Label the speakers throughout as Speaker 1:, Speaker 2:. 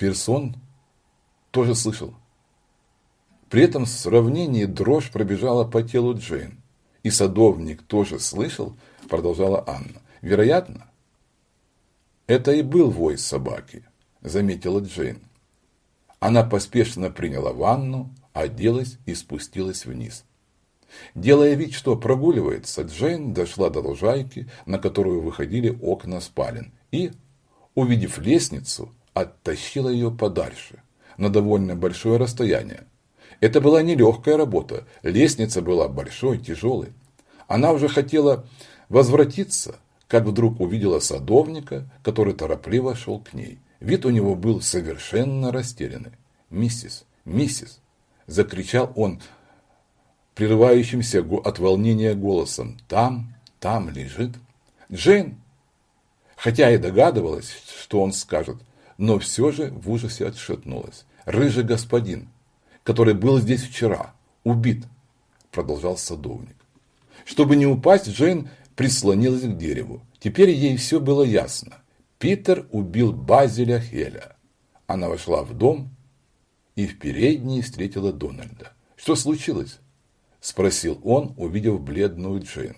Speaker 1: Персон тоже слышал. При этом сравнении дрожь пробежала по телу Джейн. И садовник тоже слышал, продолжала Анна. Вероятно, это и был вой собаки, заметила Джейн. Она поспешно приняла ванну, оделась и спустилась вниз. Делая вид, что прогуливается, Джейн дошла до лужайки, на которую выходили окна спален, и, увидев лестницу, оттащила ее подальше, на довольно большое расстояние. Это была нелегкая работа, лестница была большой, тяжелой. Она уже хотела возвратиться, как вдруг увидела садовника, который торопливо шел к ней. Вид у него был совершенно растерянный. «Миссис, миссис!» – закричал он прерывающимся от волнения голосом. «Там, там лежит Джейн!» Хотя и догадывалась, что он скажет, но все же в ужасе отшатнулась. «Рыжий господин, который был здесь вчера, убит!» – продолжал садовник. Чтобы не упасть, Джейн прислонилась к дереву. Теперь ей все было ясно. Питер убил Базиля Хеля. Она вошла в дом и в передней встретила Дональда. «Что случилось?» – спросил он, увидев бледную Джейн.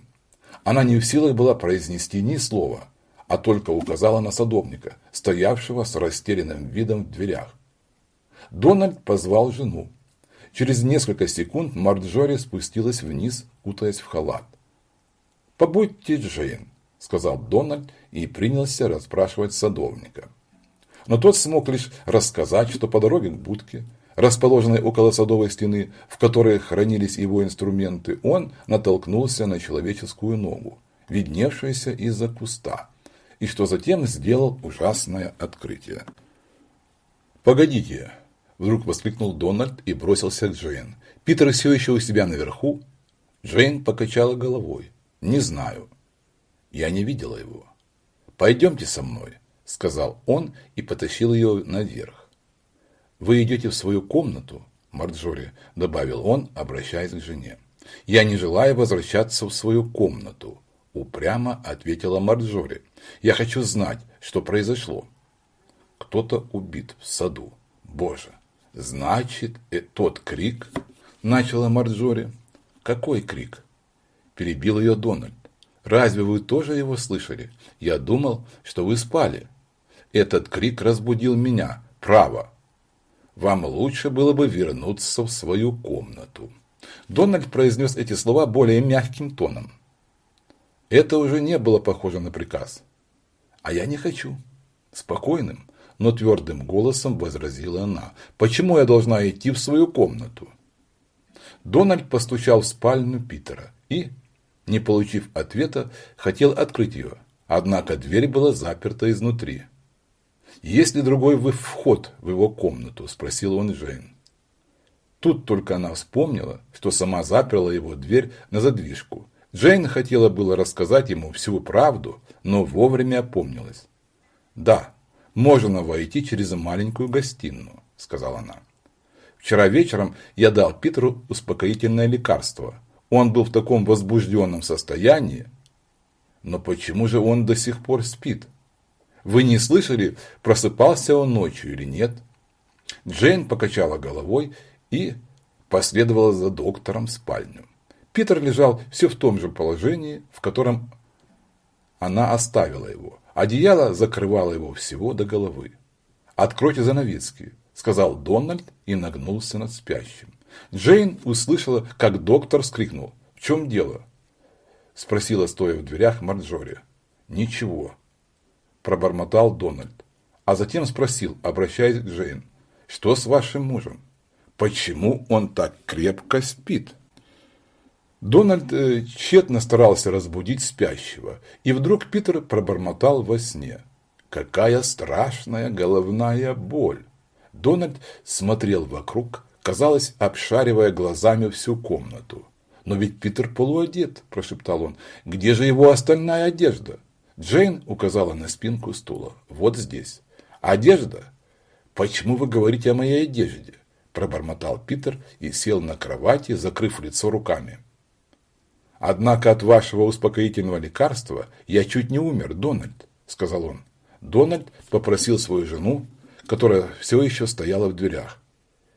Speaker 1: Она не в силах была произнести ни слова, а только указала на садовника, стоявшего с растерянным видом в дверях. Дональд позвал жену. Через несколько секунд Марджори спустилась вниз, кутаясь в халат. «Побудьте, Джейн», – сказал Дональд и принялся расспрашивать садовника. Но тот смог лишь рассказать, что по дороге к будке, расположенной около садовой стены, в которой хранились его инструменты, он натолкнулся на человеческую ногу, видневшуюся из-за куста, и что затем сделал ужасное открытие. «Погодите!» – вдруг воскликнул Дональд и бросился к Джейн. «Питер все еще у себя наверху?» Джейн покачала головой. «Не знаю. Я не видела его». «Пойдемте со мной», – сказал он и потащил ее наверх. «Вы идете в свою комнату, Марджори», – добавил он, обращаясь к жене. «Я не желаю возвращаться в свою комнату», – упрямо ответила Марджори. «Я хочу знать, что произошло». «Кто-то убит в саду. Боже! Значит, и тот крик...» – начала Марджори. «Какой крик?» – перебил ее Дональд. Разве вы тоже его слышали? Я думал, что вы спали. Этот крик разбудил меня. Право. Вам лучше было бы вернуться в свою комнату. Дональд произнес эти слова более мягким тоном. Это уже не было похоже на приказ. А я не хочу. Спокойным, но твердым голосом возразила она. Почему я должна идти в свою комнату? Дональд постучал в спальню Питера и, не получив ответа, хотел открыть ее, однако дверь была заперта изнутри. «Есть ли другой вход в его комнату?» – спросил он Джейн. Тут только она вспомнила, что сама заперла его дверь на задвижку. Джейн хотела было рассказать ему всю правду, но вовремя опомнилась. «Да, можно войти через маленькую гостиную», – сказала она. «Вчера вечером я дал Питеру успокоительное лекарство, он был в таком возбужденном состоянии. Но почему же он до сих пор спит? Вы не слышали, просыпался он ночью или нет? Джейн покачала головой и последовала за доктором в спальню. Питер лежал все в том же положении, в котором она оставила его. Одеяло закрывало его всего до головы. «Откройте занавески», – сказал Дональд и нагнулся над спящим. Джейн услышала, как доктор скрикнул. «В чем дело?» Спросила, стоя в дверях Марджори. «Ничего», – пробормотал Дональд. А затем спросил, обращаясь к Джейн. «Что с вашим мужем? Почему он так крепко спит?» Дональд э, тщетно старался разбудить спящего, и вдруг Питер пробормотал во сне. «Какая страшная головная боль!» Дональд смотрел вокруг, казалось, обшаривая глазами всю комнату. «Но ведь Питер полуодет», – прошептал он. «Где же его остальная одежда?» Джейн указала на спинку стула. «Вот здесь». «Одежда? Почему вы говорите о моей одежде?» – пробормотал Питер и сел на кровати, закрыв лицо руками. «Однако от вашего успокоительного лекарства я чуть не умер, Дональд», – сказал он. Дональд попросил свою жену которая все еще стояла в дверях.